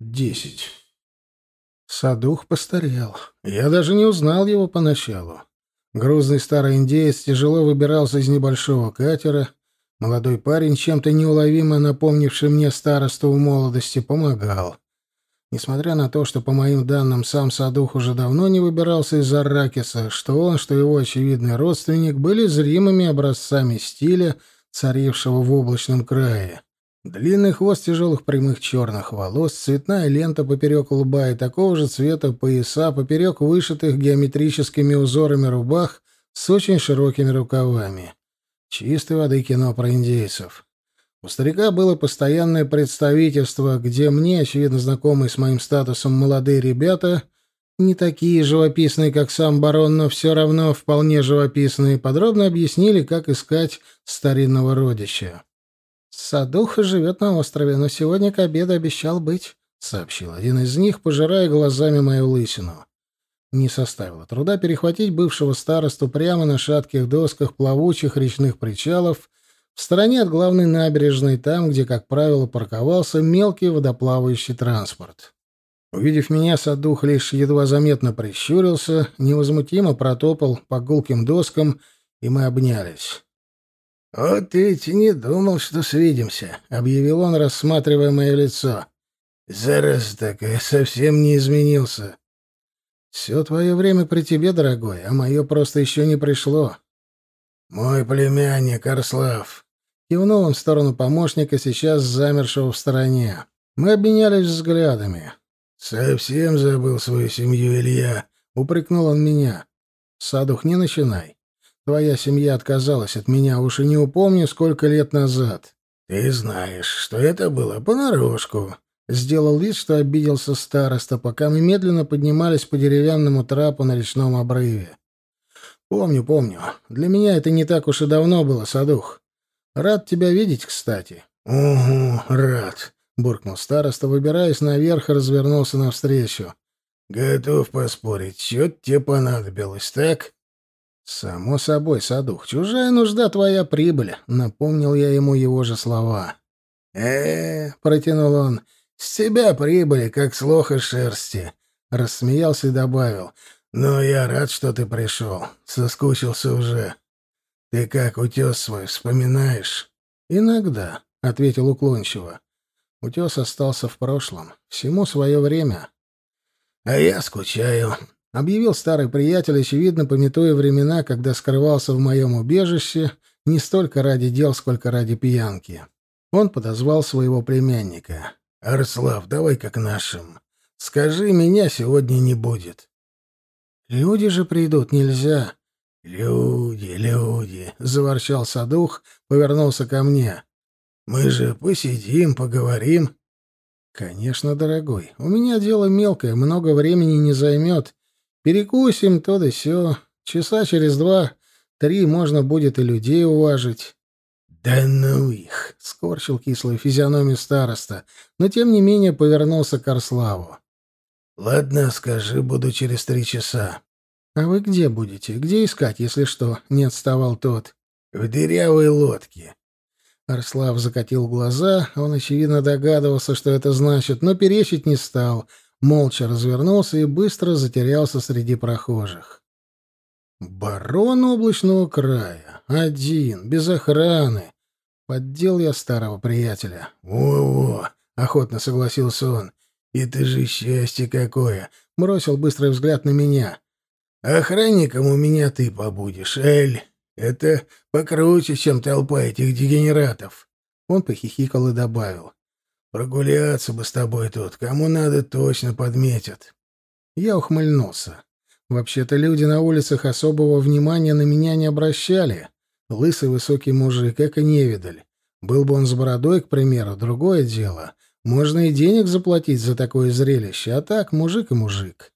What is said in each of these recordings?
Десять. Садух постарел. Я даже не узнал его поначалу. Грузный старый индеец тяжело выбирался из небольшого катера. Молодой парень, чем-то неуловимо напомнивший мне старосту в молодости, помогал. Несмотря на то, что, по моим данным, сам Садух уже давно не выбирался из Арракиса, что он, что его очевидный родственник были зримыми образцами стиля, царившего в облачном крае. Длинный хвост тяжелых прямых черных волос, цветная лента поперек лба и такого же цвета пояса поперек вышитых геометрическими узорами рубах с очень широкими рукавами. Чистой воды кино про индейцев. У старика было постоянное представительство, где мне, очевидно знакомые с моим статусом молодые ребята, не такие живописные, как сам барон, но все равно вполне живописные, подробно объяснили, как искать старинного родича. «Садуха живет на острове, но сегодня к обеду обещал быть», — сообщил один из них, пожирая глазами мою лысину. Не составило труда перехватить бывшего старосту прямо на шатких досках плавучих речных причалов в стороне от главной набережной, там, где, как правило, парковался мелкий водоплавающий транспорт. Увидев меня, Садух лишь едва заметно прищурился, невозмутимо протопал по гулким доскам, и мы обнялись. «Вот ведь не думал, что свидимся», — объявил он, рассматривая мое лицо. «Зараз так я совсем не изменился». «Все твое время при тебе, дорогой, а мое просто еще не пришло». «Мой племянник, Арслав». Кивнул он в сторону помощника, сейчас замершего в стороне. Мы обменялись взглядами. «Совсем забыл свою семью, Илья», — упрекнул он меня. «Садух, не начинай. Твоя семья отказалась от меня, уж и не упомню, сколько лет назад. Ты знаешь, что это было понарошку. Сделал вид, что обиделся староста, пока мы медленно поднимались по деревянному трапу на речном обрыве. Помню, помню. Для меня это не так уж и давно было, Садух. Рад тебя видеть, кстати. Угу, рад, буркнул староста, выбираясь наверх и развернулся навстречу. Готов поспорить, что тебе понадобилось, так? «Само собой, Садух, чужая нужда — твоя прибыль», — напомнил я ему его же слова. э, -э протянул он, — «с тебя прибыли, как с лоха шерсти», — рассмеялся и добавил. «Но я рад, что ты пришел. Соскучился уже. Ты как, утес свой, вспоминаешь?» «Иногда», — ответил уклончиво. Утес остался в прошлом. Всему свое время. «А я скучаю», — объявил старый приятель, очевидно, пометуя времена, когда скрывался в моем убежище не столько ради дел, сколько ради пьянки. Он подозвал своего племянника. «Арслав, давай как нашим. Скажи, меня сегодня не будет». «Люди же придут, нельзя». «Люди, люди», — заворчал Садух, повернулся ко мне. «Мы же посидим, поговорим». «Конечно, дорогой. У меня дело мелкое, много времени не займет. Перекусим то да сё. Часа через два-три можно будет и людей уважить. «Да ну их!» — скорчил кислую физиономию староста, но тем не менее повернулся к Арславу. «Ладно, скажи, буду через три часа». «А вы где будете? Где искать, если что?» — не отставал тот. «В дырявой лодке». Арслав закатил глаза, он, очевидно, догадывался, что это значит, но перечить не стал — молча развернулся и быстро затерялся среди прохожих. Барон облачного края, один, без охраны. Поддел я старого приятеля. «Во-во!» — охотно согласился он. «И ты же счастье какое!» — бросил быстрый взгляд на меня. «Охранником у меня ты побудешь, Эль. Это покруче, чем толпа этих дегенератов». Он похихикал и добавил. Прогуляться бы с тобой тут. Кому надо, точно подметят. Я ухмыльнулся. Вообще-то люди на улицах особого внимания на меня не обращали. Лысый высокий мужик, как и невидаль. Был бы он с бородой, к примеру, другое дело. Можно и денег заплатить за такое зрелище, а так мужик и мужик.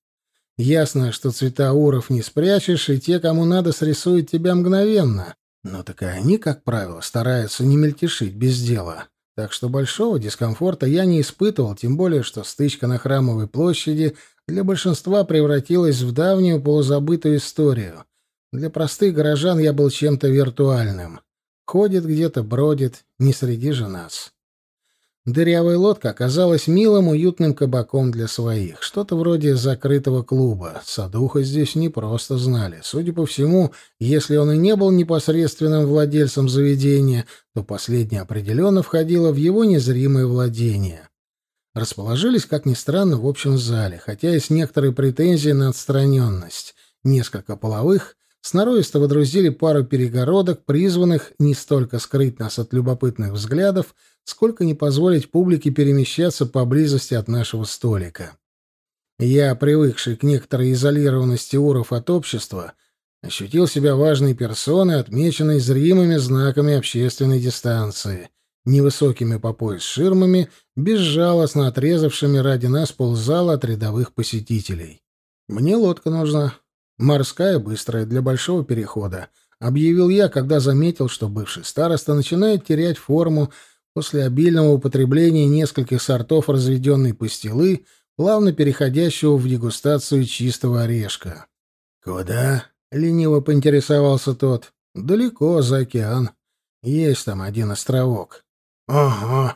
Ясно, что цвета уров не спрячешь, и те, кому надо, срисуют тебя мгновенно. Но так они, как правило, стараются не мельтешить без дела. Так что большого дискомфорта я не испытывал, тем более, что стычка на Храмовой площади для большинства превратилась в давнюю полузабытую историю. Для простых горожан я был чем-то виртуальным. Ходит где-то, бродит, не среди же нас. Дырявая лодка оказалась милым, уютным кабаком для своих. Что-то вроде закрытого клуба. Садуха здесь не просто знали. Судя по всему, если он и не был непосредственным владельцем заведения, то последнее определенно входило в его незримое владение. Расположились, как ни странно, в общем зале, хотя и с некоторой претензией на отстраненность. Несколько половых сноровисто водрузили пару перегородок, призванных не столько скрыть нас от любопытных взглядов, сколько не позволить публике перемещаться поблизости от нашего столика. Я, привыкший к некоторой изолированности уров от общества, ощутил себя важной персоной, отмеченной зримыми знаками общественной дистанции, невысокими по пояс ширмами, безжалостно отрезавшими ради нас ползала от рядовых посетителей. «Мне лодка нужна. Морская, быстрая, для большого перехода», — объявил я, когда заметил, что бывший староста начинает терять форму, после обильного употребления нескольких сортов разведенной пастилы, плавно переходящего в дегустацию чистого орешка. «Куда?» — лениво поинтересовался тот. «Далеко, за океан. Есть там один островок». «Ого!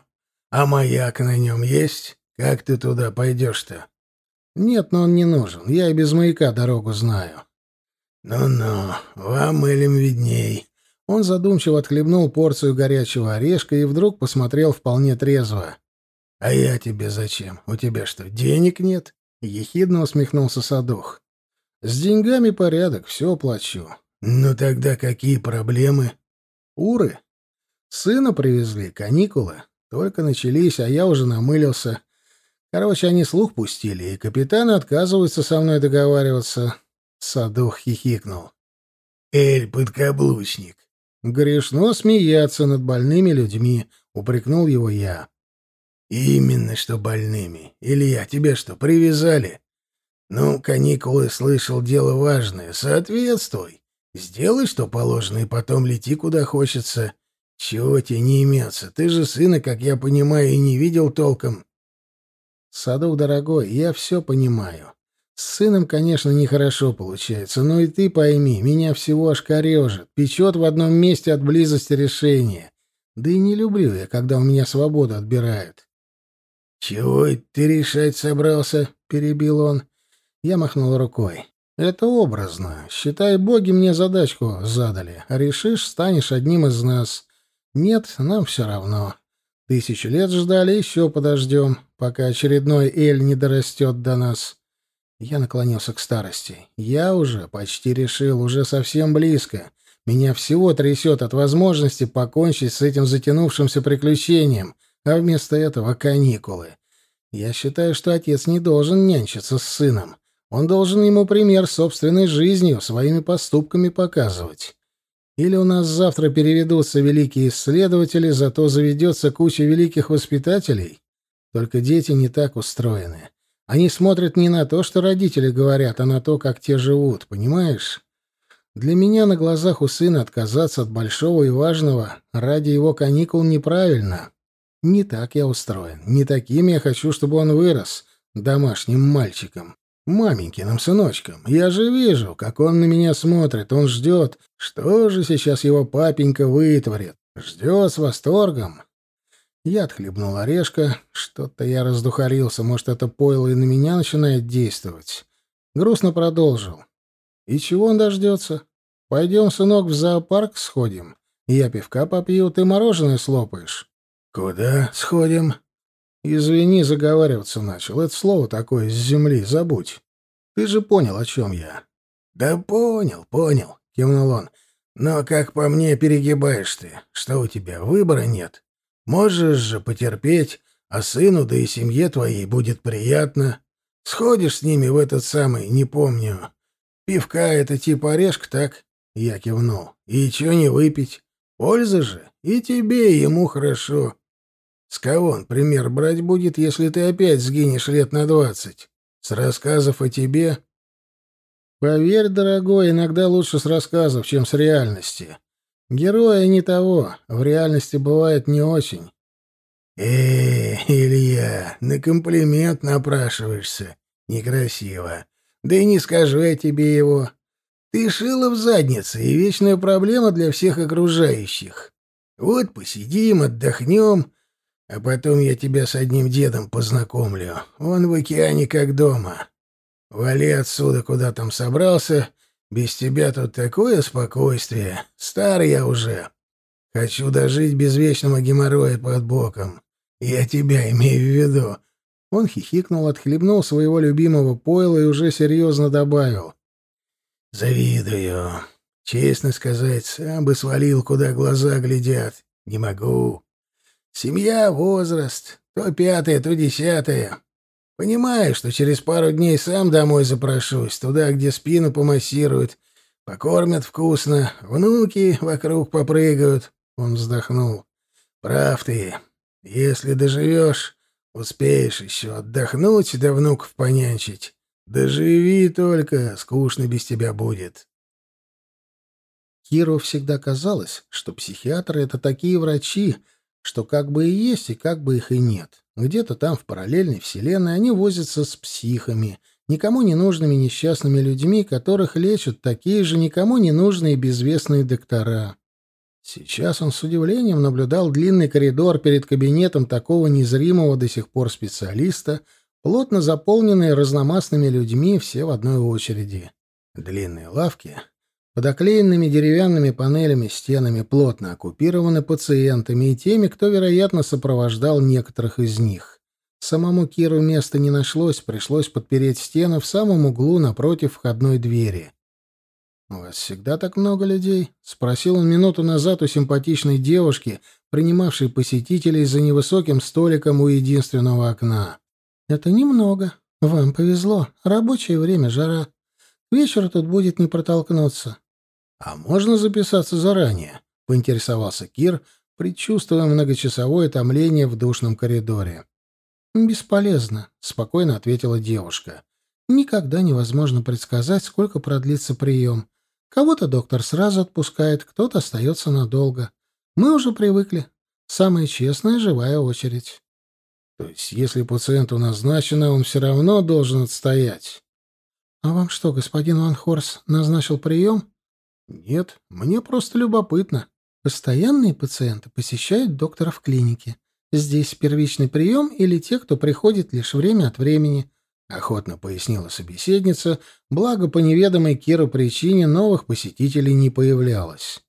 А маяк на нем есть? Как ты туда пойдешь-то?» «Нет, но он не нужен. Я и без маяка дорогу знаю». «Ну-ну, вам элем видней», он задумчиво отхлебнул порцию горячего орешка и вдруг посмотрел вполне трезво. «А я тебе зачем? У тебя что, денег нет?» — ехидно усмехнулся Садух. «С деньгами порядок, все плачу». «Ну тогда какие проблемы?» «Уры. Сына привезли, каникулы. Только начались, а я уже намылился. Короче, они слух пустили, и капитаны отказываются со мной договариваться». Садух хихикнул. «Эль, подкаблучник, «Грешно смеяться над больными людьми», — упрекнул его я. «Именно что больными. Илья, тебе что, привязали?» «Ну, каникулы, слышал, дело важное. Соответствуй. Сделай, что положено, и потом лети, куда хочется. Чего тебе не имется? Ты же сына, как я понимаю, и не видел толком». «Садок, дорогой, я все понимаю. С сыном, конечно, нехорошо получается, но и ты пойми, меня всего аж корежит, печет в одном месте от близости решения. Да и не люблю я, когда у меня свободу отбирают. — Чего ты решать собрался? — перебил он. Я махнул рукой. — Это образно. Считай, боги мне задачку задали. Решишь, станешь одним из нас. Нет, нам все равно. Тысячу лет ждали, еще подождем, пока очередной Эль не дорастет до нас. Я наклонился к старости. Я уже почти решил, уже совсем близко. Меня всего трясет от возможности покончить с этим затянувшимся приключением, а вместо этого каникулы. Я считаю, что отец не должен нянчиться с сыном. Он должен ему пример собственной жизнью, своими поступками показывать. Или у нас завтра переведутся великие исследователи, зато заведется куча великих воспитателей. Только дети не так устроены. Они смотрят не на то, что родители говорят, а на то, как те живут, понимаешь? Для меня на глазах у сына отказаться от большого и важного ради его каникул неправильно. Не так я устроен. Не таким я хочу, чтобы он вырос домашним мальчиком, маменькиным сыночком. Я же вижу, как он на меня смотрит. Он ждет, что же сейчас его папенька вытворит. Ждет с восторгом. Я отхлебнул орешка. Что-то я раздухарился. Может, это пойло и на меня начинает действовать. Грустно продолжил. И чего он дождется? Пойдем, сынок, в зоопарк сходим. Я пивка попью, ты мороженое слопаешь. Куда сходим? Извини, заговариваться начал. Это слово такое с земли, забудь. Ты же понял, о чем я. Да понял, понял, кивнул он. Но, как по мне, перегибаешь ты. Что у тебя, выбора нет? Можешь же потерпеть, а сыну, да и семье твоей будет приятно. Сходишь с ними в этот самый, не помню. Пивка — это типа орешка, так?» Я кивнул. «И чё не выпить? Польза же. И тебе, и ему хорошо. С кого он пример брать будет, если ты опять сгинешь лет на двадцать? С рассказов о тебе?» «Поверь, дорогой, иногда лучше с рассказов, чем с реальности. Героя не того, в реальности бывает не очень. Э, Илья, на комплимент напрашиваешься. Некрасиво. Да и не скажу я тебе его. Ты шила в заднице, и вечная проблема для всех окружающих. Вот посидим, отдохнем. А потом я тебя с одним дедом познакомлю. Он в океане как дома. Вали отсюда, куда там собрался. Без тебя тут такое спокойствие. Старый я уже. Хочу дожить без вечного геморроя под боком. Я тебя имею в виду. Он хихикнул, отхлебнул своего любимого пойла и уже серьезно добавил. «Завидую. Честно сказать, сам бы свалил, куда глаза глядят. Не могу. Семья, возраст, то пятое, то десятое. Понимаю, что через пару дней сам домой запрошусь, туда, где спину помассируют, покормят вкусно, внуки вокруг попрыгают. Он вздохнул. Прав ты. Если доживешь, успеешь еще отдохнуть да внуков понянчить. Доживи только, скучно без тебя будет. Киру всегда казалось, что психиатры — это такие врачи, что как бы и есть, и как бы их и нет. Где-то там, в параллельной вселенной, они возятся с психами, никому не нужными несчастными людьми, которых лечат такие же никому не нужные безвестные доктора. Сейчас он с удивлением наблюдал длинный коридор перед кабинетом такого незримого до сих пор специалиста, плотно заполненный разномастными людьми, все в одной очереди. Длинные лавки, под оклеенными деревянными панелями стенами плотно оккупированы пациентами и теми, кто, вероятно, сопровождал некоторых из них. Самому Киру места не нашлось, пришлось подпереть стену в самом углу напротив входной двери. «У вас всегда так много людей?» — спросил он минуту назад у симпатичной девушки, принимавшей посетителей за невысоким столиком у единственного окна. «Это немного. Вам повезло. Рабочее время, жара. К вечеру тут будет не протолкнуться. «А можно записаться заранее?» — поинтересовался Кир, предчувствуя многочасовое томление в душном коридоре. «Бесполезно», — спокойно ответила девушка. «Никогда невозможно предсказать, сколько продлится прием. Кого-то доктор сразу отпускает, кто-то остается надолго. Мы уже привыкли. Самая честная живая очередь». «То есть, если пациенту назначено, он все равно должен отстоять?» «А вам что, господин Ван Хорс назначил прием?» Нет, мне просто любопытно. Постоянные пациенты посещают доктора в клинике. Здесь первичный прием или те, кто приходит лишь время от времени, охотно пояснила собеседница, благо по неведомой Киру причине новых посетителей не появлялось.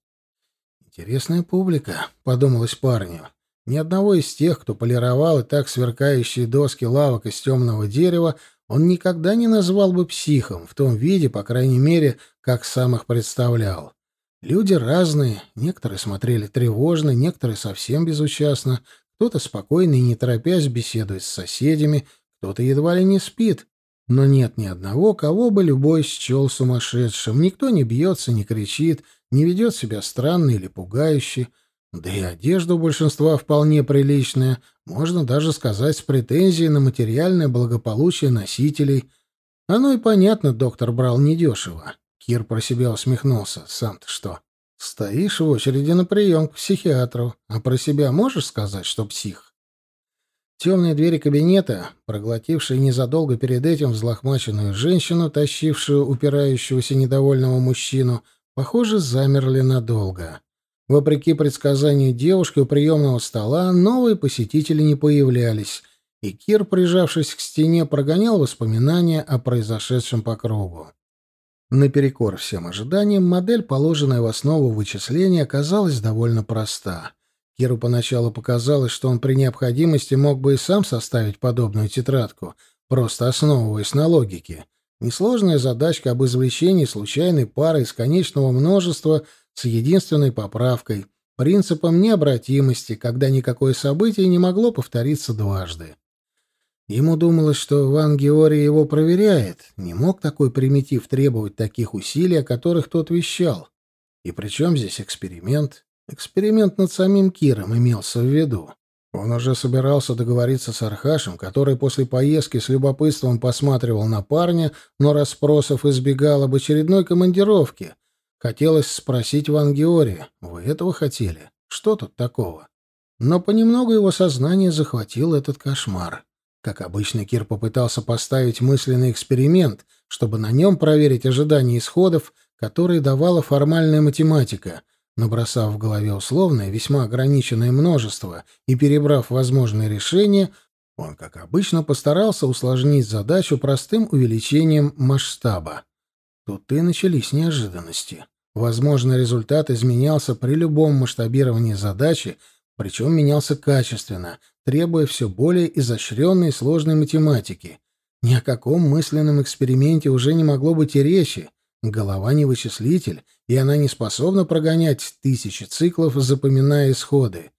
Интересная публика, подумалось парню. Ни одного из тех, кто полировал и так сверкающие доски лавок из темного дерева, он никогда не назвал бы психом, в том виде, по крайней мере, как сам их представлял. Люди разные, некоторые смотрели тревожно, некоторые совсем безучастно, кто-то спокойно и не торопясь беседует с соседями, кто-то едва ли не спит. Но нет ни одного, кого бы любой счел сумасшедшим. Никто не бьется, не кричит, не ведет себя странно или пугающе. Да и одежда у большинства вполне приличная, можно даже сказать, с претензией на материальное благополучие носителей. Оно и понятно, доктор брал недешево. Кир про себя усмехнулся. Сам-то что? Стоишь в очереди на прием к психиатру, а про себя можешь сказать, что псих? Темные двери кабинета, проглотившие незадолго перед этим взлохмаченную женщину, тащившую упирающегося недовольного мужчину, похоже, замерли надолго. Вопреки предсказанию девушки у приемного стола новые посетители не появлялись, и Кир, прижавшись к стене, прогонял воспоминания о произошедшем по кругу. Наперекор всем ожиданиям, модель, положенная в основу вычисления, оказалась довольно проста. Киру поначалу показалось, что он при необходимости мог бы и сам составить подобную тетрадку, просто основываясь на логике. Несложная задачка об извлечении случайной пары из конечного множества с единственной поправкой — принципом необратимости, когда никакое событие не могло повториться дважды. Ему думалось, что Ван Георий его проверяет. Не мог такой примитив требовать таких усилий, о которых тот вещал. И при чем здесь эксперимент? Эксперимент над самим Киром имелся в виду. Он уже собирался договориться с Архашем, который после поездки с любопытством посматривал на парня, но расспросов избегал об очередной командировке — Хотелось спросить Ван Георги, вы этого хотели? Что тут такого? Но понемногу его сознание захватил этот кошмар. Как обычно, Кир попытался поставить мысленный эксперимент, чтобы на нем проверить ожидания исходов, которые давала формальная математика, Набросав в голове условное, весьма ограниченное множество и перебрав возможные решения, он, как обычно, постарался усложнить задачу простым увеличением масштаба. Тут и начались неожиданности. Возможно, результат изменялся при любом масштабировании задачи, причем менялся качественно, требуя все более изощренной и сложной математики. Ни о каком мысленном эксперименте уже не могло быть и речи. Голова не вычислитель, и она не способна прогонять тысячи циклов, запоминая исходы.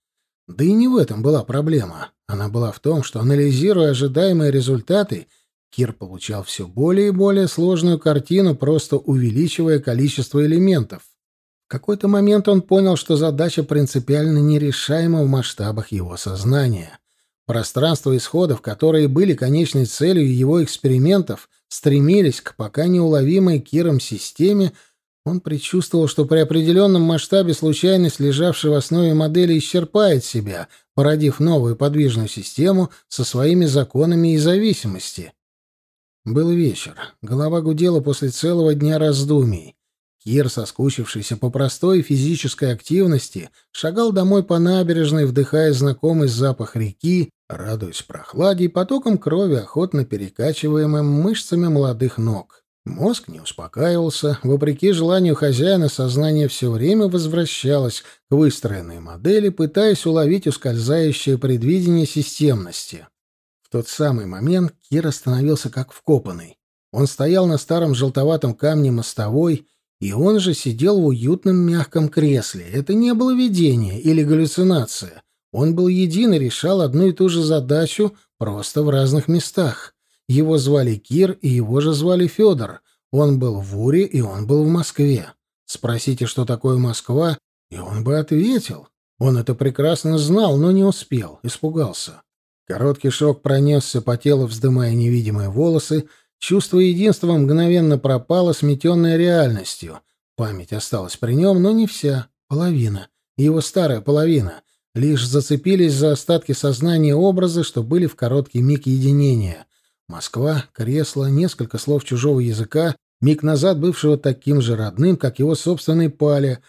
Да и не в этом была проблема. Она была в том, что, анализируя ожидаемые результаты, Кир получал все более и более сложную картину, просто увеличивая количество элементов. В какой-то момент он понял, что задача принципиально нерешаема в масштабах его сознания. Пространство исходов, которые были конечной целью его экспериментов, стремились к пока неуловимой Киром системе, он предчувствовал, что при определенном масштабе случайность, лежавшая в основе модели, исчерпает себя, породив новую подвижную систему со своими законами и зависимости. Был вечер. Голова гудела после целого дня раздумий. Кир, соскучившийся по простой физической активности, шагал домой по набережной, вдыхая знакомый запах реки, радуясь прохладе и потоком крови, охотно перекачиваемым мышцами молодых ног. Мозг не успокаивался, вопреки желанию хозяина сознание все время возвращалось к выстроенной модели, пытаясь уловить ускользающее предвидение системности. В тот самый момент Кир остановился как вкопанный. Он стоял на старом желтоватом камне мостовой, и он же сидел в уютном мягком кресле. Это не было видение или галлюцинация. Он был един и решал одну и ту же задачу, просто в разных местах. Его звали Кир, и его же звали Федор. Он был в Уре, и он был в Москве. Спросите, что такое Москва, и он бы ответил. Он это прекрасно знал, но не успел, испугался. Короткий шок пронесся по телу, вздымая невидимые волосы. Чувство единства мгновенно пропало, сметенное реальностью. Память осталась при нем, но не вся, половина. Его старая половина. Лишь зацепились за остатки сознания образы, что были в короткий миг единения. Москва, кресло, несколько слов чужого языка, миг назад бывшего таким же родным, как его собственный Паля,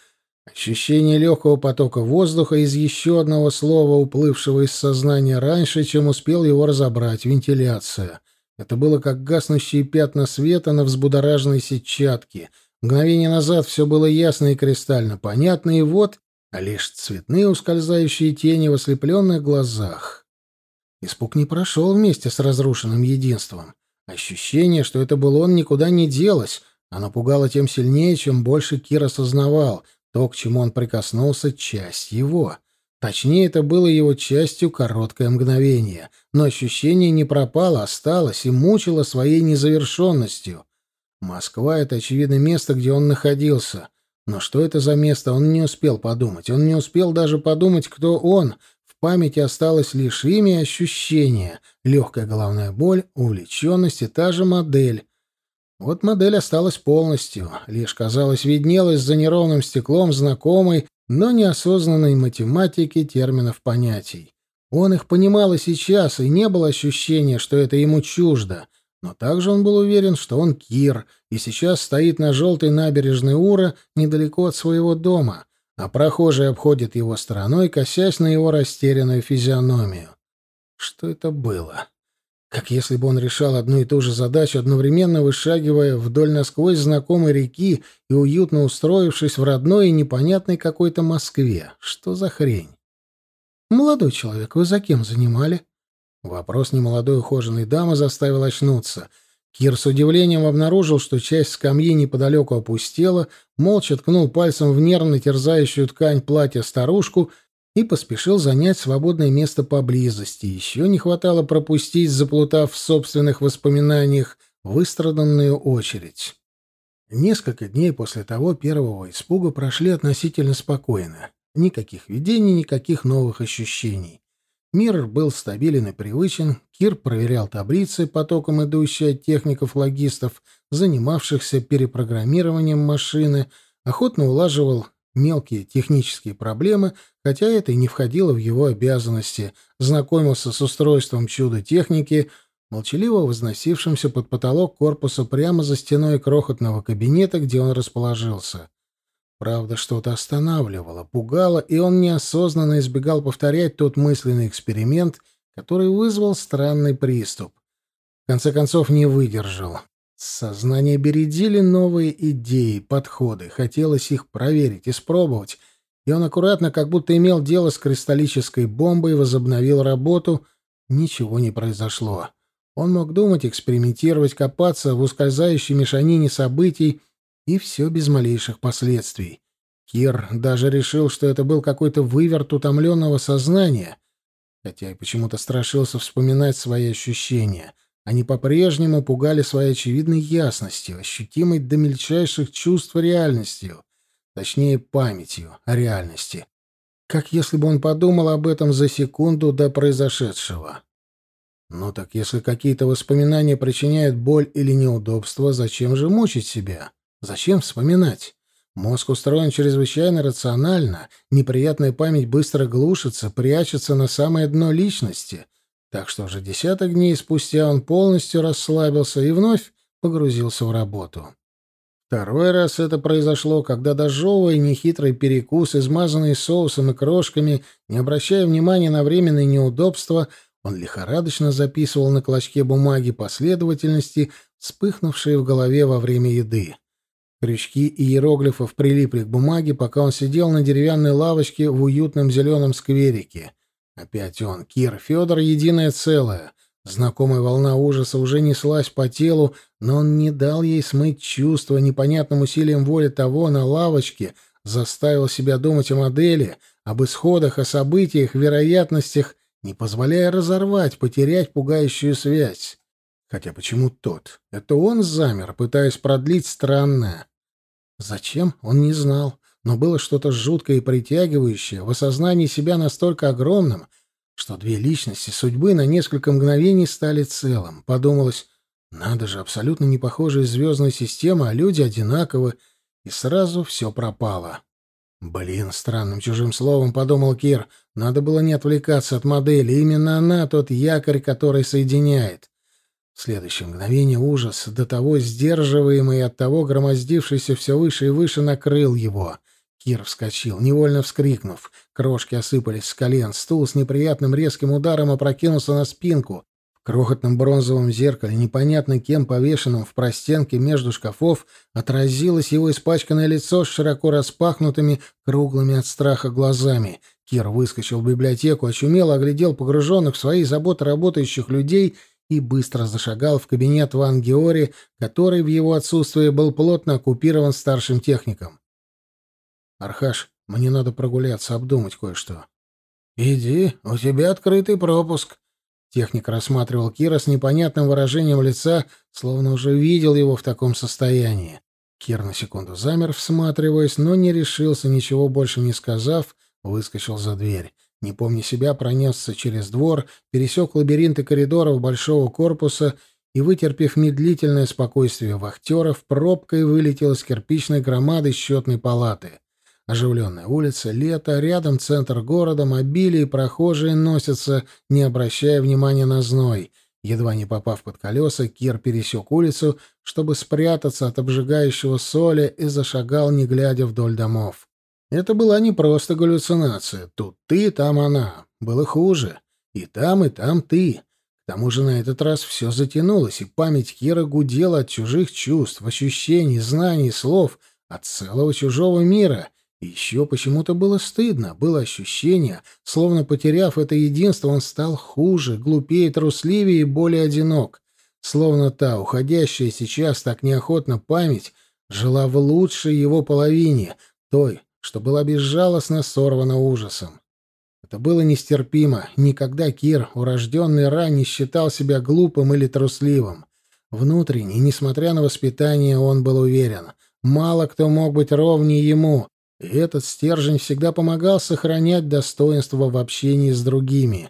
ощущение легкого потока воздуха из еще одного слова, уплывшего из сознания раньше, чем успел его разобрать, вентиляция. Это было как гаснущие пятна света на взбудораженной сетчатке. Мгновение назад все было ясно и кристально понятно, и вот а лишь цветные ускользающие тени в ослепленных глазах. Испуг не прошел вместе с разрушенным единством. Ощущение, что это был он, никуда не делось. Оно пугало тем сильнее, чем больше Кир осознавал. То, к чему он прикоснулся, — часть его. Точнее, это было его частью короткое мгновение. Но ощущение не пропало, осталось и мучило своей незавершенностью. Москва — это, очевидно, место, где он находился. Но что это за место, он не успел подумать. Он не успел даже подумать, кто он, памяти осталось лишь имя и ощущение, легкая головная боль, увлеченность и та же модель. Вот модель осталась полностью, лишь, казалось, виднелась за неровным стеклом знакомой, но неосознанной математики терминов понятий. Он их понимал и сейчас, и не было ощущения, что это ему чуждо. Но также он был уверен, что он Кир, и сейчас стоит на желтой набережной Ура недалеко от своего дома а прохожие обходят его стороной, косясь на его растерянную физиономию. Что это было? Как если бы он решал одну и ту же задачу, одновременно вышагивая вдоль насквозь знакомой реки и уютно устроившись в родной и непонятной какой-то Москве. Что за хрень? «Молодой человек, вы за кем занимали?» Вопрос немолодой ухоженной дамы заставил очнуться — Кир с удивлением обнаружил, что часть скамьи неподалеку опустела, молча ткнул пальцем в нервно терзающую ткань платья старушку и поспешил занять свободное место поблизости. Еще не хватало пропустить, заплутав в собственных воспоминаниях, выстраданную очередь. Несколько дней после того первого испуга прошли относительно спокойно. Никаких видений, никаких новых ощущений. Мир был стабилен и привычен, Кир проверял таблицы, потоком идущие от техников-логистов, занимавшихся перепрограммированием машины, охотно улаживал мелкие технические проблемы, хотя это и не входило в его обязанности, знакомился с устройством чудо-техники, молчаливо возносившимся под потолок корпуса прямо за стеной крохотного кабинета, где он расположился. Правда, что-то останавливало, пугало, и он неосознанно избегал повторять тот мысленный эксперимент, который вызвал странный приступ. В конце концов, не выдержал. Сознание бередили новые идеи, подходы. Хотелось их проверить, испробовать. И он аккуратно, как будто имел дело с кристаллической бомбой, возобновил работу. Ничего не произошло. Он мог думать, экспериментировать, копаться в ускользающей мешанине событий, и все без малейших последствий. Кир даже решил, что это был какой-то выверт утомленного сознания, хотя и почему-то страшился вспоминать свои ощущения. Они по-прежнему пугали своей очевидной ясностью, ощутимой до мельчайших чувств реальностью, точнее, памятью о реальности. Как если бы он подумал об этом за секунду до произошедшего. Ну так если какие-то воспоминания причиняют боль или неудобство, зачем же мучить себя? Зачем вспоминать? Мозг устроен чрезвычайно рационально, неприятная память быстро глушится, прячется на самое дно личности. Так что уже десяток дней спустя он полностью расслабился и вновь погрузился в работу. Второй раз это произошло, когда дожевывая нехитрый перекус, измазанный соусом и крошками, не обращая внимания на временные неудобства, он лихорадочно записывал на клочке бумаги последовательности, вспыхнувшие в голове во время еды. Крючки иероглифов прилипли к бумаге, пока он сидел на деревянной лавочке в уютном зеленом скверике. Опять он, Кир, Федор, единое целое. Знакомая волна ужаса уже неслась по телу, но он не дал ей смыть чувства, непонятным усилием воли того на лавочке, заставил себя думать о модели, об исходах, о событиях, вероятностях, не позволяя разорвать, потерять пугающую связь. Хотя почему тот? Это он замер, пытаясь продлить странное. Зачем, он не знал, но было что-то жуткое и притягивающее в осознании себя настолько огромным, что две личности судьбы на несколько мгновений стали целым. Подумалось, надо же, абсолютно не похожие звездные системы, а люди одинаковы, и сразу все пропало. Блин, странным чужим словом подумал Кир. Надо было не отвлекаться от модели. Именно она тот якорь, который соединяет. В следующее мгновение ужас, до того сдерживаемый от того громоздившийся все выше и выше, накрыл его. Кир вскочил, невольно вскрикнув. Крошки осыпались с колен. Стул с неприятным резким ударом опрокинулся на спинку. В крохотном бронзовом зеркале, непонятно кем повешенном в простенке между шкафов, отразилось его испачканное лицо с широко распахнутыми, круглыми от страха глазами. Кир выскочил в библиотеку, очумело оглядел погруженных в свои заботы работающих людей и быстро зашагал в кабинет Ван Геори, который в его отсутствие был плотно оккупирован старшим техником. «Архаш, мне надо прогуляться, обдумать кое-что». «Иди, у тебя открытый пропуск». Техник рассматривал Кира с непонятным выражением лица, словно уже видел его в таком состоянии. Кир на секунду замер, всматриваясь, но не решился, ничего больше не сказав, выскочил за дверь не помня себя, пронесся через двор, пересек лабиринты коридоров большого корпуса и, вытерпев медлительное спокойствие вахтеров, пробкой вылетел из кирпичной громады счетной палаты. Оживленная улица, лето, рядом центр города, мобили и прохожие носятся, не обращая внимания на зной. Едва не попав под колеса, Кир пересек улицу, чтобы спрятаться от обжигающего соли, и зашагал, не глядя вдоль домов. Это была не просто галлюцинация. Тут ты, там она. Было хуже. И там, и там ты. К тому же на этот раз все затянулось, и память Кира гудела от чужих чувств, ощущений, знаний, слов, от целого чужого мира. Еще почему-то было стыдно, было ощущение, словно потеряв это единство, он стал хуже, глупее, трусливее и более одинок. Словно та, уходящая сейчас так неохотно память, жила в лучшей его половине, той, что была безжалостно сорвана ужасом. Это было нестерпимо. Никогда Кир, урожденный Ра, не считал себя глупым или трусливым. Внутренне, несмотря на воспитание, он был уверен. Мало кто мог быть ровнее ему, и этот стержень всегда помогал сохранять достоинство в общении с другими.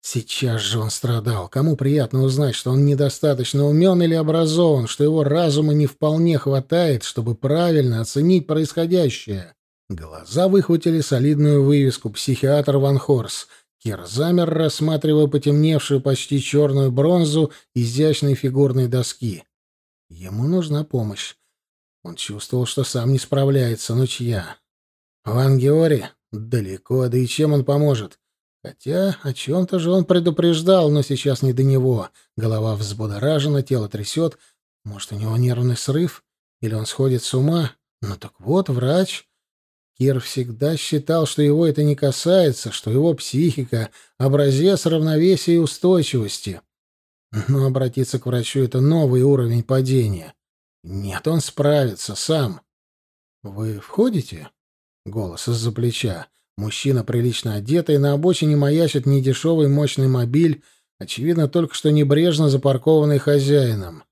Сейчас же он страдал. Кому приятно узнать, что он недостаточно умен или образован, что его разума не вполне хватает, чтобы правильно оценить происходящее. Глаза выхватили солидную вывеску «Психиатр Ван Хорс». Кир замер, рассматривая потемневшую почти черную бронзу изящной фигурной доски. Ему нужна помощь. Он чувствовал, что сам не справляется, но чья? Ван Геори? Далеко, да и чем он поможет? Хотя о чем-то же он предупреждал, но сейчас не до него. Голова взбудоражена, тело трясет. Может, у него нервный срыв? Или он сходит с ума? Ну так вот, врач. Кир всегда считал, что его это не касается, что его психика — образец равновесия и устойчивости. Но обратиться к врачу — это новый уровень падения. Нет, он справится сам. «Вы входите?» — голос из-за плеча. Мужчина прилично одетый, на обочине маячит недешевый мощный мобиль, очевидно, только что небрежно запаркованный хозяином.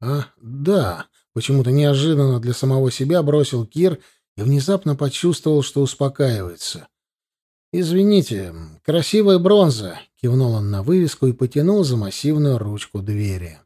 «А, да», — почему-то неожиданно для самого себя бросил Кир и внезапно почувствовал, что успокаивается. «Извините, красивая бронза», — кивнул он на вывеску и потянул за массивную ручку двери.